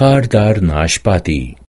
खारदार नाशपाती।